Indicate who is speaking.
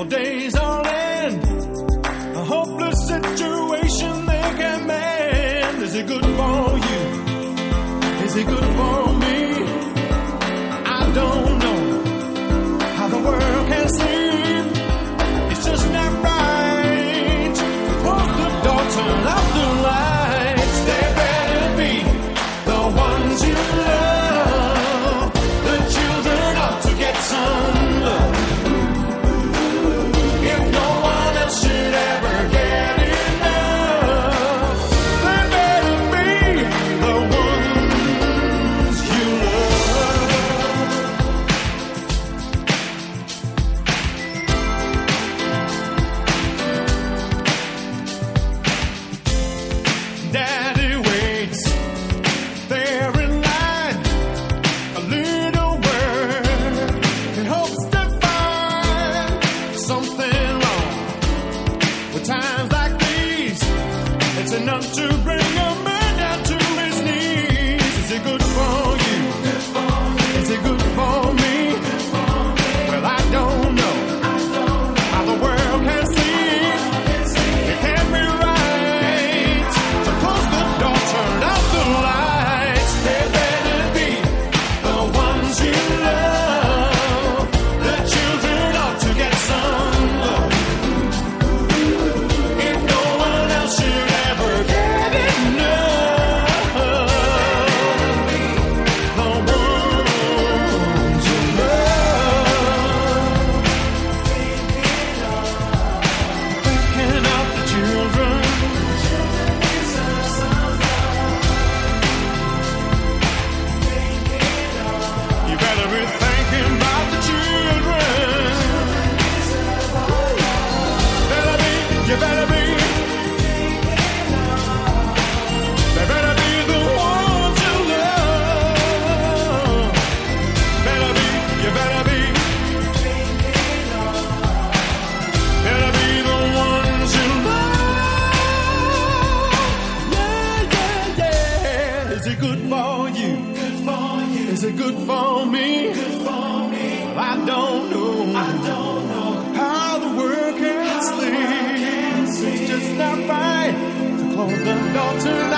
Speaker 1: All days all end. A hopeless situation they can mend. Is it good for you? Is it good for you? everything. don't know. I don't know how the world can how sleep. It's just not right to close the door to